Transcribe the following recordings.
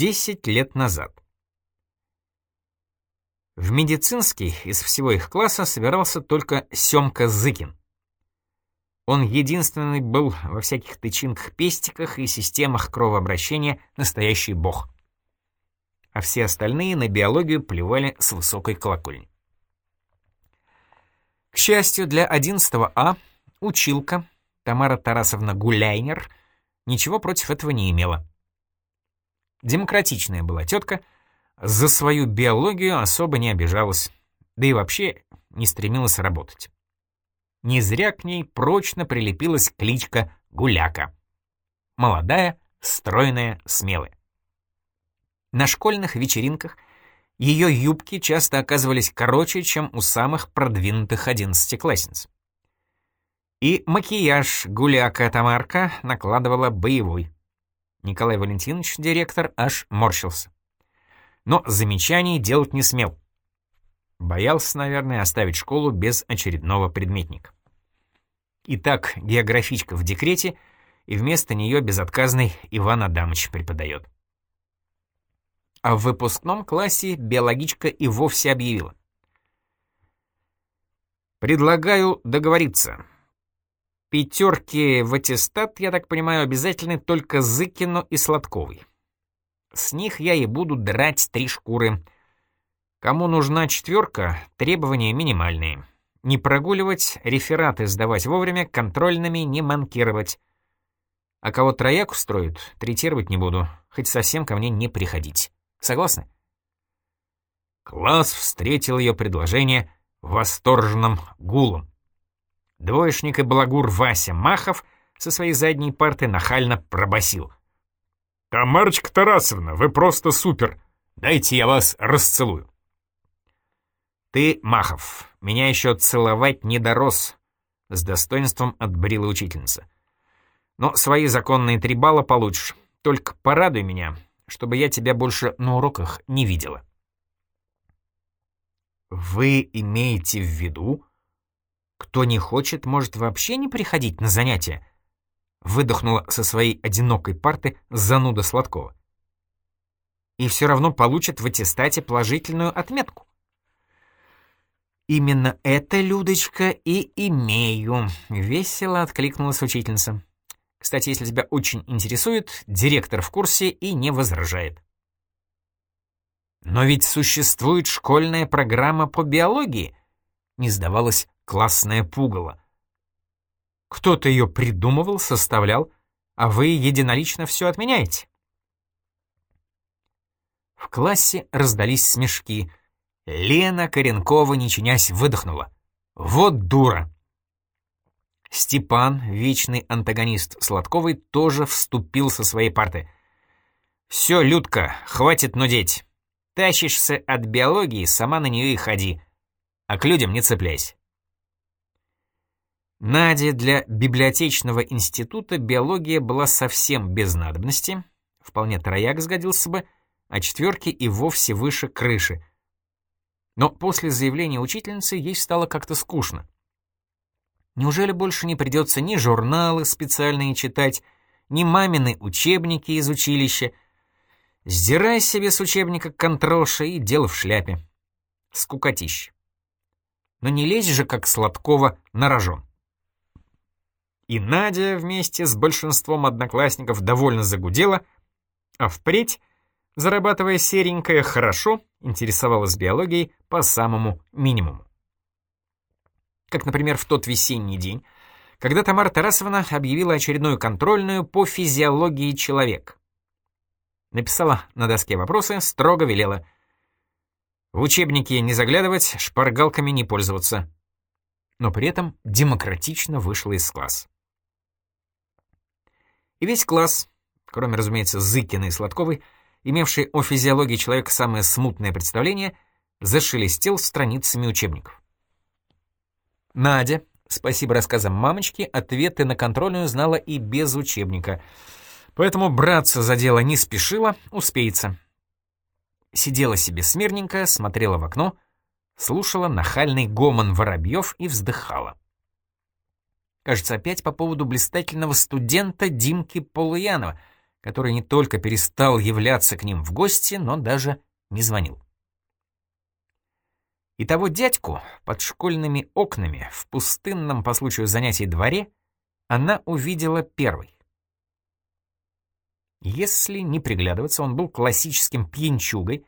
Десять лет назад. В медицинский из всего их класса собирался только Семка Зыкин. Он единственный был во всяких тычинках-пестиках и системах кровообращения настоящий бог. А все остальные на биологию плевали с высокой колокольни. К счастью для 11 А, училка Тамара Тарасовна Гуляйнер ничего против этого не имела. Демократичная была тетка, за свою биологию особо не обижалась, да и вообще не стремилась работать. Не зря к ней прочно прилепилась кличка Гуляка. Молодая, стройная, смелая. На школьных вечеринках ее юбки часто оказывались короче, чем у самых продвинутых одиннадцатиклассниц. И макияж гуляка Тамарка накладывала боевой. Николай Валентинович, директор, аж морщился. Но замечаний делать не смел. Боялся, наверное, оставить школу без очередного предметника. Итак, географичка в декрете, и вместо нее безотказный Иван Адамович преподает. А в выпускном классе биологичка и вовсе объявила. «Предлагаю договориться. Пятерки в аттестат, я так понимаю, обязательны только Зыкину и Сладковой. С них я и буду драть три шкуры. Кому нужна четверка, требования минимальные. Не прогуливать, рефераты сдавать вовремя, контрольными не манкировать. А кого трояк устроит, третировать не буду, хоть совсем ко мне не приходить. Согласны? Класс встретил ее предложение восторженным гулом. Двоечник и балагур Вася Махов со своей задней парты нахально пробасил. «Тамарочка Тарасовна, вы просто супер! Дайте я вас расцелую!» «Ты, Махов, меня еще целовать не дорос», — с достоинством отбрила учительница. «Но свои законные три балла получишь. Только порадуй меня, чтобы я тебя больше на уроках не видела». «Вы имеете в виду, кто не хочет, может вообще не приходить на занятия. Выдохнула со своей одинокой парты зануда Сладкова. И все равно получит в аттестате положительную отметку. «Именно это, Людочка, и имею», — весело откликнулась учительница. «Кстати, если тебя очень интересует, директор в курсе и не возражает». «Но ведь существует школьная программа по биологии», — не сдавалась классное пугало. Кто-то ее придумывал, составлял, а вы единолично все отменяете. В классе раздались смешки. Лена Коренкова, не чинясь, выдохнула. «Вот дура!» Степан, вечный антагонист Сладковой, тоже вступил со своей парты. «Все, Людка, хватит нудеть. Тащишься от биологии, сама на нее и ходи. А к людям не цепляйся. Наде для библиотечного института биология была совсем без надобности, вполне трояк сгодился бы, а четверки и вовсе выше крыши. Но после заявления учительницы ей стало как-то скучно. Неужели больше не придется ни журналы специальные читать, ни мамины учебники из училища? Сдирай себе с учебника контроша и дело в шляпе. Скукотища. Но не лезь же, как Сладкова, на рожон. И Надя вместе с большинством одноклассников довольно загудела, а впредь, зарабатывая серенькое хорошо, интересовалась биологией по самому минимуму. Как, например, в тот весенний день, когда Тамара Тарасовна объявила очередную контрольную по физиологии человека. Написала на доске вопросы, строго велела. В учебники не заглядывать, шпаргалками не пользоваться. Но при этом демократично вышла из класса. И весь класс, кроме, разумеется, Зыкина и Сладковой, имевший о физиологии человека самое смутное представление, зашелестел страницами учебников. Надя, спасибо рассказам мамочки, ответы на контрольную знала и без учебника, поэтому браться за дело не спешила, успеется. Сидела себе смирненько, смотрела в окно, слушала нахальный гомон воробьев и вздыхала. Кажется, опять по поводу блистательного студента Димки Полуянова, который не только перестал являться к ним в гости, но даже не звонил. И того дядьку под школьными окнами в пустынном по случаю занятий дворе она увидела первой. Если не приглядываться, он был классическим пьянчугой,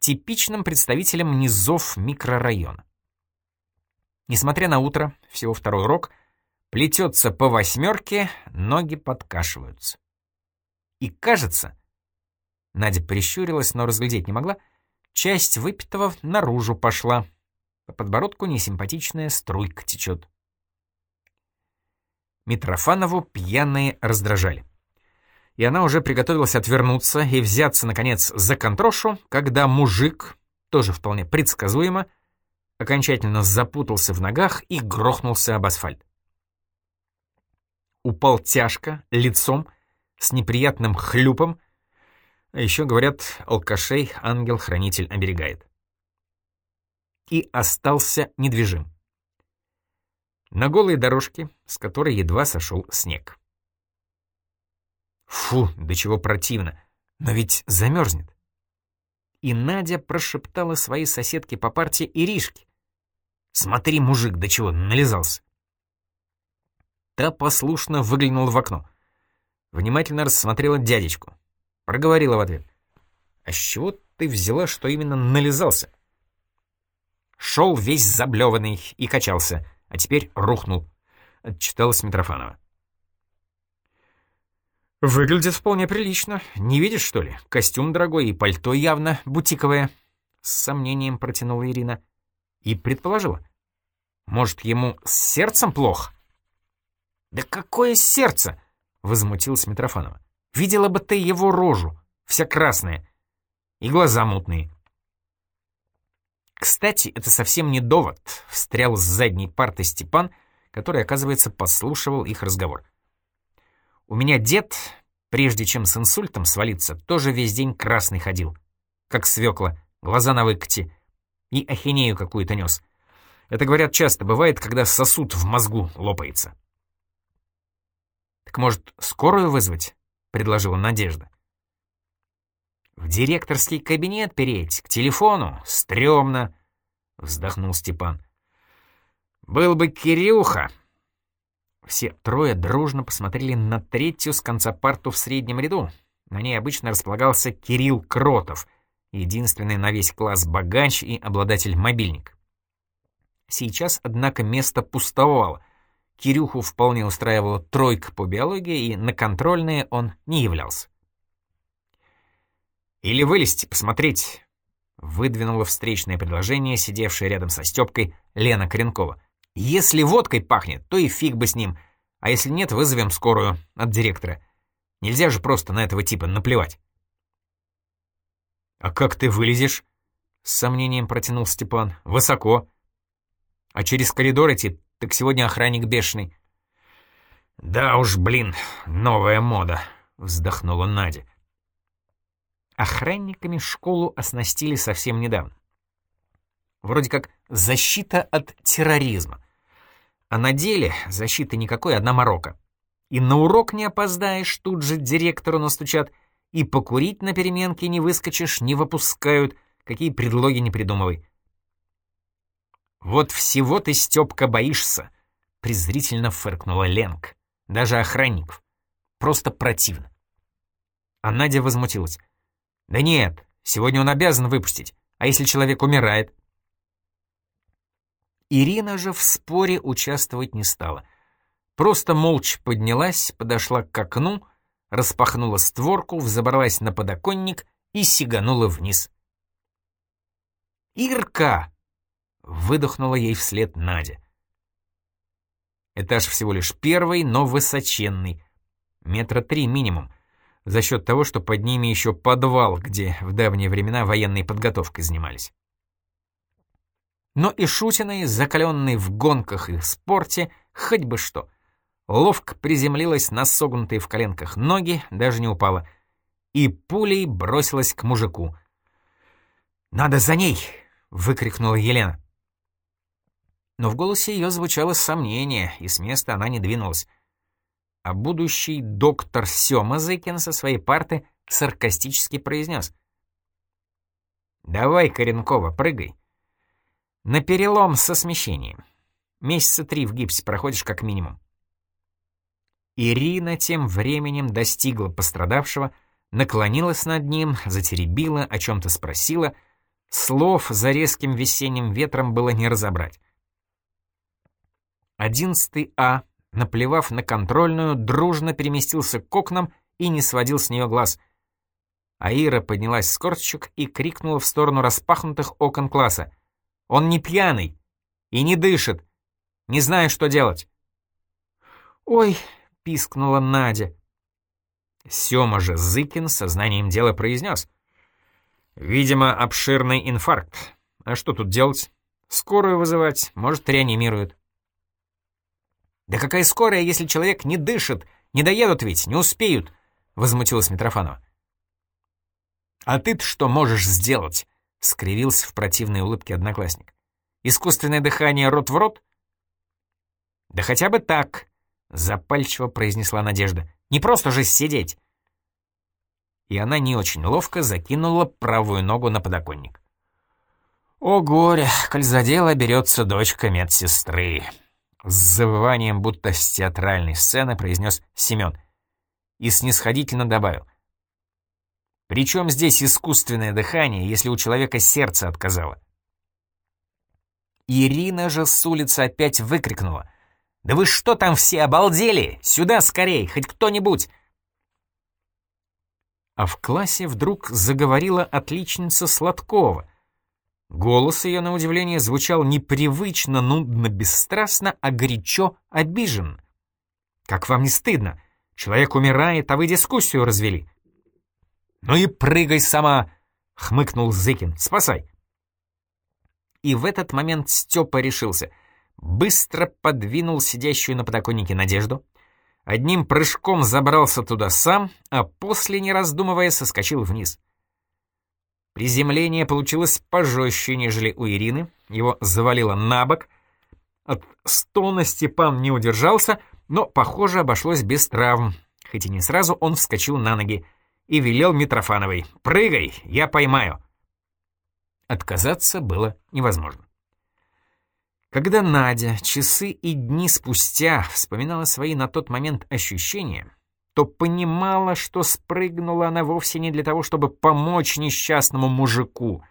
типичным представителем низов микрорайона. Несмотря на утро, всего второй урок, плетется по восьмерке, ноги подкашиваются. И кажется, Надя прищурилась, но разглядеть не могла, часть выпитого наружу пошла. По подбородку несимпатичная струйка течет. Митрофанову пьяные раздражали. И она уже приготовилась отвернуться и взяться, наконец, за контрошу, когда мужик, тоже вполне предсказуемо, окончательно запутался в ногах и грохнулся об асфальт. Упал тяжко, лицом, с неприятным хлюпом, а еще, говорят, алкашей ангел-хранитель оберегает. И остался недвижим. На голой дорожке, с которой едва сошел снег. Фу, до чего противно, но ведь замерзнет. И Надя прошептала своей соседке по парте Иришке. «Смотри, мужик, до чего нализался!» Та послушно выглянула в окно. Внимательно рассмотрела дядечку. Проговорила в ответ. «А с чего ты взяла, что именно нализался?» Шел весь заблеванный и качался, а теперь рухнул. Отчиталась Митрофанова. «Выглядит вполне прилично. Не видишь, что ли? Костюм дорогой и пальто явно бутиковое». С сомнением протянула Ирина. И предположила. «Может, ему с сердцем плохо?» «Да какое сердце?» — возмутилась Митрофанова. «Видела бы ты его рожу, вся красная, и глаза мутные». «Кстати, это совсем не довод», — встрял с задней парты Степан, который, оказывается, послушивал их разговор. У меня дед, прежде чем с инсультом свалиться, тоже весь день красный ходил. Как свекла, глаза на выкате. И ахинею какую-то нес. Это, говорят, часто бывает, когда сосуд в мозгу лопается. «Так, может, скорую вызвать?» — предложила Надежда. «В директорский кабинет переть, к телефону, стрёмно», — вздохнул Степан. «Был бы Кирюха», все трое дружно посмотрели на третью с конца парту в среднем ряду. На ней обычно располагался Кирилл Кротов, единственный на весь класс богач и обладатель мобильник. Сейчас, однако, место пустовало. Кирюху вполне устраивала тройка по биологии, и на контрольные он не являлся. «Или вылезти, посмотреть», — выдвинула встречное предложение, сидевшая рядом со Стёпкой Лена Коренкова. Если водкой пахнет, то и фиг бы с ним. А если нет, вызовем скорую от директора. Нельзя же просто на этого типа наплевать. «А как ты вылезешь?» — с сомнением протянул Степан. «Высоко. А через коридор идти, так сегодня охранник бешеный». «Да уж, блин, новая мода», — вздохнула Надя. Охранниками школу оснастили совсем недавно. Вроде как защита от терроризма. А на деле защиты никакой, одна морока. И на урок не опоздаешь, тут же директору настучат, и покурить на переменке не выскочишь, не выпускают, какие предлоги не придумывай. «Вот всего ты, Степка, боишься», — презрительно фыркнула Ленк. «Даже охранников. Просто противно». А Надя возмутилась. «Да нет, сегодня он обязан выпустить. А если человек умирает?» Ирина же в споре участвовать не стала. Просто молча поднялась, подошла к окну, распахнула створку, взобралась на подоконник и сиганула вниз. «Ирка!» — выдохнула ей вслед Надя. Этаж всего лишь первый, но высоченный. Метра три минимум, за счет того, что под ними еще подвал, где в давние времена военной подготовкой занимались. Но и Шутиной, закаленной в гонках и спорте, хоть бы что. Ловко приземлилась на согнутые в коленках ноги, даже не упала. И пулей бросилась к мужику. «Надо за ней!» — выкрикнула Елена. Но в голосе ее звучало сомнение, и с места она не двинулась. а будущий доктор Сёма Зыкин со своей парты саркастически произнес. «Давай, Коренкова, прыгай. На перелом со смещением. Месяца три в гипсе проходишь как минимум». Ирина тем временем достигла пострадавшего, наклонилась над ним, затеребила, о чем-то спросила. Слов за резким весенним ветром было не разобрать. Одиннадцатый А, наплевав на контрольную, дружно переместился к окнам и не сводил с нее глаз. Аира поднялась с корточек и крикнула в сторону распахнутых окон класса. «Он не пьяный и не дышит. Не знаю, что делать». «Ой!» — пискнула Надя. Сёма же Зыкин сознанием дела произнес. «Видимо, обширный инфаркт. А что тут делать? Скорую вызывать, может, реанимируют». «Да какая скорая, если человек не дышит? Не доедут ведь, не успеют!» — возмутилась Митрофанова. «А ты-то что можешь сделать?» — скривился в противной улыбке одноклассник. «Искусственное дыхание рот в рот?» «Да хотя бы так», — запальчиво произнесла Надежда. «Не просто же сидеть!» И она не очень ловко закинула правую ногу на подоконник. «О горе, коль за дело берется дочка медсестры!» С завыванием, будто с театральной сцены, произнес Семен. И снисходительно добавил. «Причем здесь искусственное дыхание, если у человека сердце отказало?» Ирина же с улицы опять выкрикнула. «Да вы что там все обалдели? Сюда скорей, хоть кто-нибудь!» А в классе вдруг заговорила отличница Сладкова — Голос ее, на удивление, звучал непривычно, нудно, бесстрастно, а горячо обижен. «Как вам не стыдно? Человек умирает, а вы дискуссию развели». «Ну и прыгай сама!» — хмыкнул Зыкин. «Спасай!» И в этот момент Степа решился. Быстро подвинул сидящую на подоконнике Надежду, одним прыжком забрался туда сам, а после, не раздумывая, соскочил вниз. Приземление получилось пожестче, нежели у Ирины, его завалило на бок. От стона Степан не удержался, но, похоже, обошлось без травм. Хоть и не сразу он вскочил на ноги и велел Митрофановой «Прыгай, я поймаю». Отказаться было невозможно. Когда Надя часы и дни спустя вспоминала свои на тот момент ощущения, то понимала, что спрыгнула она вовсе не для того, чтобы помочь несчастному мужику.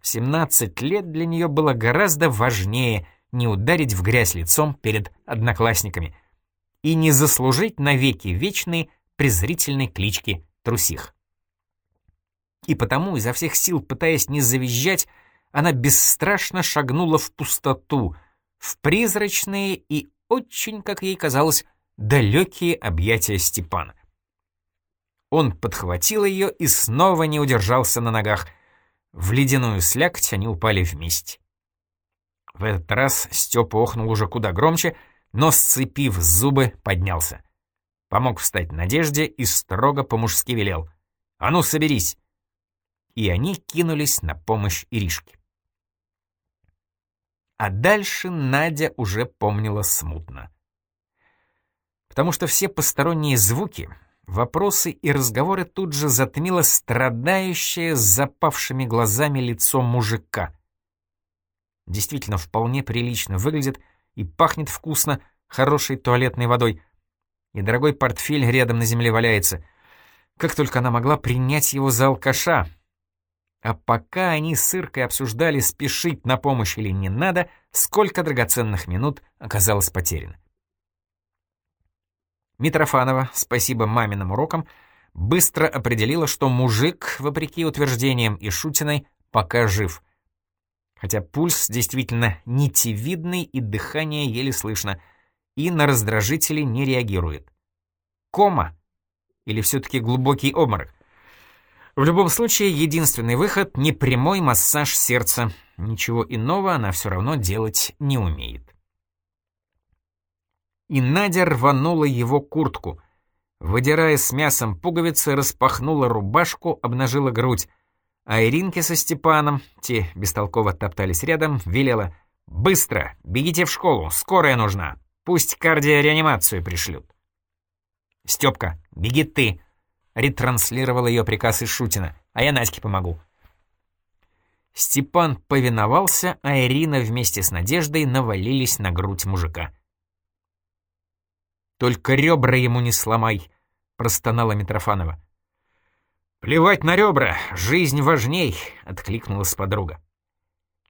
В 17 лет для нее было гораздо важнее не ударить в грязь лицом перед одноклассниками и не заслужить навеки вечные презрительной клички трусих. И потому, изо всех сил пытаясь не завизжать, она бесстрашно шагнула в пустоту, в призрачные и очень, как ей казалось, далекие объятия Степана. Он подхватил ее и снова не удержался на ногах. В ледяную слякоть они упали вместе. В этот раз Степа охнул уже куда громче, но, сцепив зубы, поднялся. Помог встать Надежде и строго по-мужски велел. «А ну, соберись!» И они кинулись на помощь Иришке. А дальше Надя уже помнила смутно потому что все посторонние звуки, вопросы и разговоры тут же затмило страдающее с запавшими глазами лицо мужика. Действительно, вполне прилично выглядит и пахнет вкусно хорошей туалетной водой. И дорогой портфель рядом на земле валяется. Как только она могла принять его за алкаша. А пока они с Иркой обсуждали, спешить на помощь или не надо, сколько драгоценных минут оказалось потеряно. Митрофанова, спасибо маминым урокам, быстро определила, что мужик, вопреки утверждениям и Шутиной, пока жив. Хотя пульс действительно нитевидный и дыхание еле слышно, и на раздражители не реагирует. Кома? Или все-таки глубокий обморок? В любом случае, единственный выход — не прямой массаж сердца. Ничего иного она все равно делать не умеет и Надя рванула его куртку. Выдирая с мясом пуговицы, распахнула рубашку, обнажила грудь. А Иринке со Степаном, те бестолково топтались рядом, велела «Быстро! Бегите в школу! Скорая нужна! Пусть кардиореанимацию пришлют!» «Степка, беги ты!» — ретранслировал ее приказ из Шутина. «А я Надьке помогу». Степан повиновался, а Ирина вместе с Надеждой навалились на грудь мужика. «Только ребра ему не сломай», — простонала Митрофанова. «Плевать на ребра, жизнь важней», — откликнулась подруга.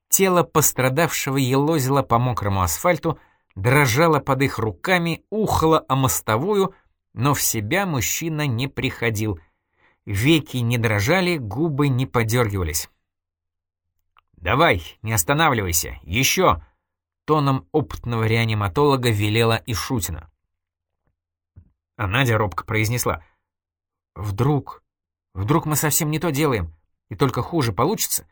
Тело пострадавшего елозило по мокрому асфальту, дрожало под их руками, ухало о мостовую, но в себя мужчина не приходил. Веки не дрожали, губы не подергивались. «Давай, не останавливайся, еще!» Тоном опытного реаниматолога велела Ишутина. А Надя робко произнесла. «Вдруг, вдруг мы совсем не то делаем, и только хуже получится?»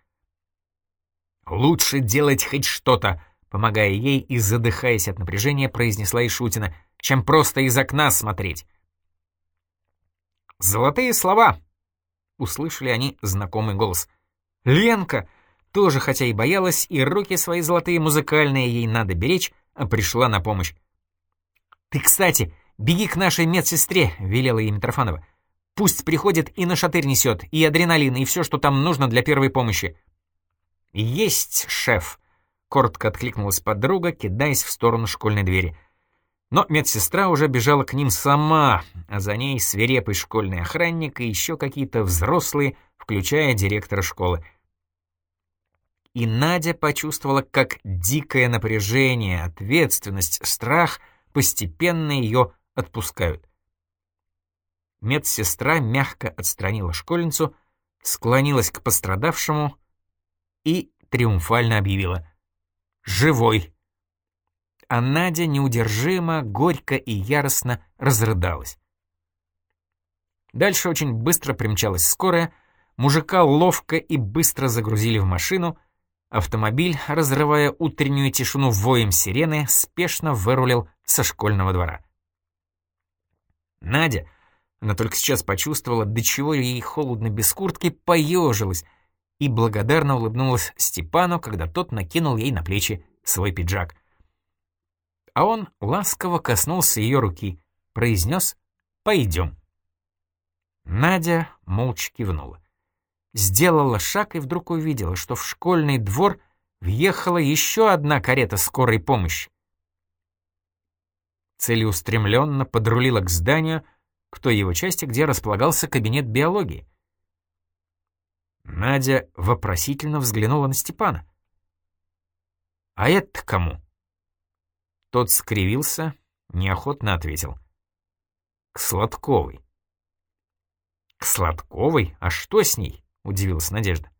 «Лучше делать хоть что-то», помогая ей и задыхаясь от напряжения, произнесла Ишутина, чем просто из окна смотреть. «Золотые слова!» — услышали они знакомый голос. «Ленка!» тоже, хотя и боялась, и руки свои золотые музыкальные ей надо беречь, а пришла на помощь. «Ты, кстати, беги к нашей медсестре», — велела ей Митрофанова. «Пусть приходит и на шатырь несет, и адреналин, и все, что там нужно для первой помощи». «Есть, шеф», — коротко откликнулась подруга, кидаясь в сторону школьной двери. Но медсестра уже бежала к ним сама, а за ней свирепый школьный охранник и еще какие-то взрослые, включая директора школы и Надя почувствовала, как дикое напряжение, ответственность, страх постепенно ее отпускают. Медсестра мягко отстранила школьницу, склонилась к пострадавшему и триумфально объявила «Живой!». А Надя неудержимо, горько и яростно разрыдалась. Дальше очень быстро примчалась скорая, мужика ловко и быстро загрузили в машину, Автомобиль, разрывая утреннюю тишину воем сирены, спешно вырулил со школьного двора. Надя, она только сейчас почувствовала, до чего ей холодно без куртки, поежилась и благодарно улыбнулась Степану, когда тот накинул ей на плечи свой пиджак. А он ласково коснулся ее руки, произнес «Пойдем». Надя молча кивнула сделала шаг и вдруг увидела, что в школьный двор въехала еще одна карета скорой помощи. Целеустремленно подрулила к зданию, к той его части, где располагался кабинет биологии. Надя вопросительно взглянула на Степана. «А это кому?» Тот скривился, неохотно ответил. «К Сладковой». «К Сладковой? А что с ней?» — удивилась Надежда.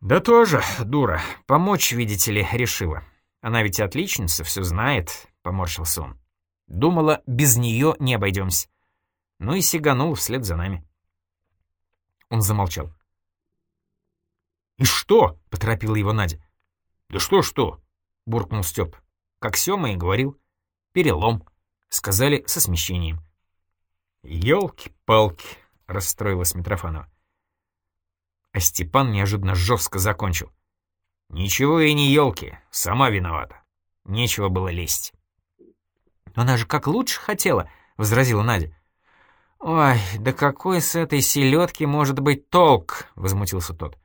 «Да тоже, дура. Помочь, видите ли, решила. Она ведь отличница, все знает», — поморщился он. «Думала, без нее не обойдемся. Ну и сиганул вслед за нами». Он замолчал. «И что?» — поторопила его Надя. «Да что-что?» — буркнул Степ. Как Сёма и говорил. «Перелом», — сказали со смещением. «Елки-палки», — расстроилась Митрофанова. А Степан неожиданно жестко закончил. «Ничего и не елки, сама виновата. Нечего было лезть». «Но она же как лучше хотела», — возразила Надя. «Ой, да какой с этой селедки может быть толк?» — возмутился тот.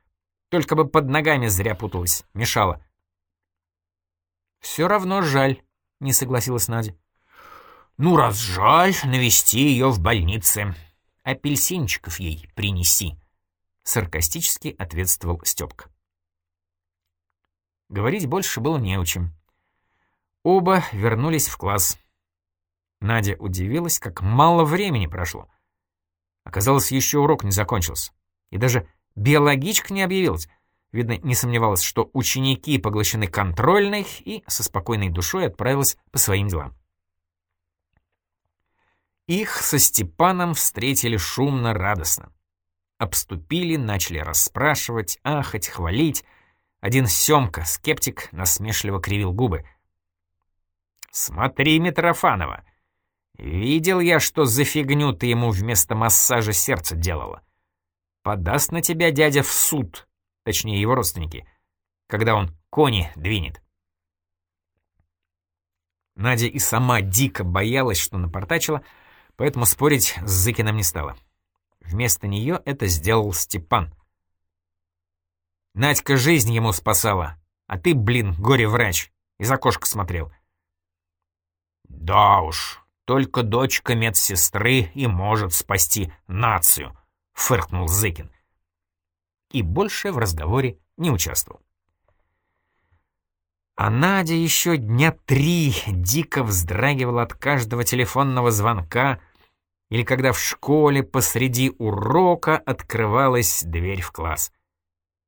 «Только бы под ногами зря путалась, мешала». «Все равно жаль», — не согласилась Надя. «Ну, раз жаль, навести ее в больнице», апельсинчиков ей принеси», — саркастически ответствовал Степка. Говорить больше было не о чем. Оба вернулись в класс. Надя удивилась, как мало времени прошло. Оказалось, еще урок не закончился. И даже биологичка не объявилась. Видно, не сомневалась, что ученики поглощены контрольной и со спокойной душой отправилась по своим делам. Их со Степаном встретили шумно, радостно. Обступили, начали расспрашивать, ахать, хвалить. Один Семка, скептик, насмешливо кривил губы. «Смотри, Митрофанова, видел я, что за фигню ты ему вместо массажа сердце делала. Подаст на тебя дядя в суд, точнее его родственники, когда он кони двинет». Надя и сама дико боялась, что напортачила, поэтому спорить с Зыкиным не стала. Вместо нее это сделал Степан. Надька жизнь ему спасала, а ты, блин, горе-врач, из окошка смотрел. Да уж, только дочка медсестры и может спасти нацию, фыркнул Зыкин. И больше в разговоре не участвовал. А Надя еще дня три дико вздрагивала от каждого телефонного звонка или когда в школе посреди урока открывалась дверь в класс.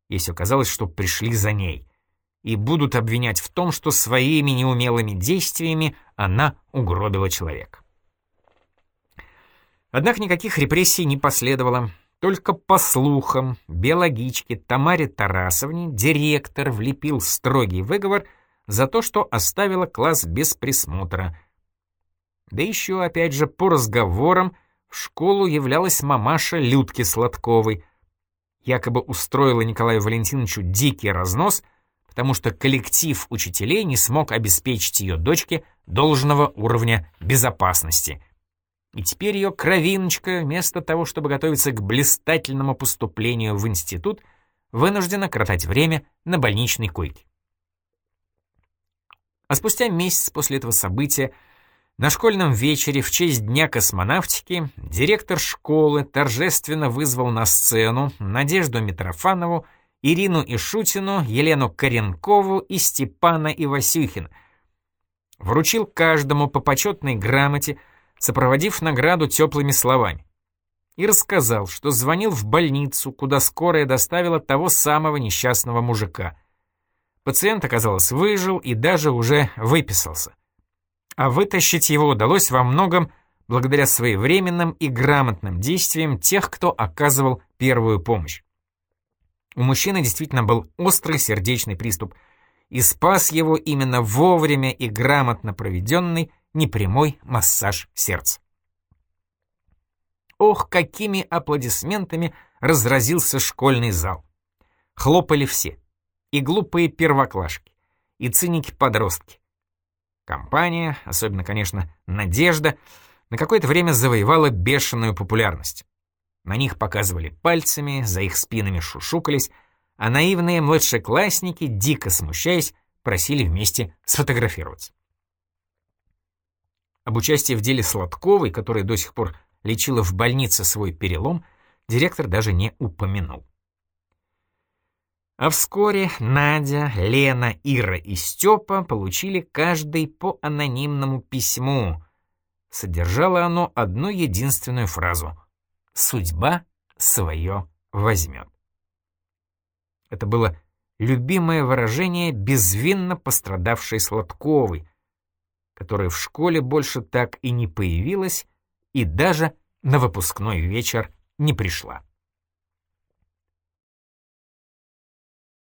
Ей все казалось, что пришли за ней и будут обвинять в том, что своими неумелыми действиями она угробила человека. Однако никаких репрессий не последовало. Только по слухам биологичке Тамаре Тарасовне директор влепил строгий выговор за то, что оставила класс без присмотра. Да еще, опять же, по разговорам в школу являлась мамаша Людки Сладковой. Якобы устроила Николаю Валентиновичу дикий разнос, потому что коллектив учителей не смог обеспечить ее дочке должного уровня безопасности — и теперь ее кровиночка, вместо того, чтобы готовиться к блистательному поступлению в институт, вынуждена коротать время на больничной койке. А спустя месяц после этого события на школьном вечере в честь Дня космонавтики директор школы торжественно вызвал на сцену Надежду Митрофанову, Ирину Ишутину, Елену Коренкову и Степана Ивасюхина. Вручил каждому по почетной грамоте — сопроводив награду теплыми словами. И рассказал, что звонил в больницу, куда скорая доставила того самого несчастного мужика. Пациент, оказалось, выжил и даже уже выписался. А вытащить его удалось во многом благодаря своевременным и грамотным действиям тех, кто оказывал первую помощь. У мужчины действительно был острый сердечный приступ, и спас его именно вовремя и грамотно проведенный непрямой массаж сердца. Ох, какими аплодисментами разразился школьный зал. Хлопали все. И глупые первоклашки, и циники-подростки. Компания, особенно, конечно, Надежда, на какое-то время завоевала бешеную популярность. На них показывали пальцами, за их спинами шушукались, а наивные младшеклассники, дико смущаясь, просили вместе сфотографироваться. Об участии в деле Сладковой, которая до сих пор лечила в больнице свой перелом, директор даже не упомянул. А вскоре Надя, Лена, Ира и Степа получили каждый по анонимному письму. Содержало оно одну единственную фразу «Судьба свое возьмет». Это было любимое выражение безвинно пострадавшей Сладковой, которая в школе больше так и не появилась и даже на выпускной вечер не пришла.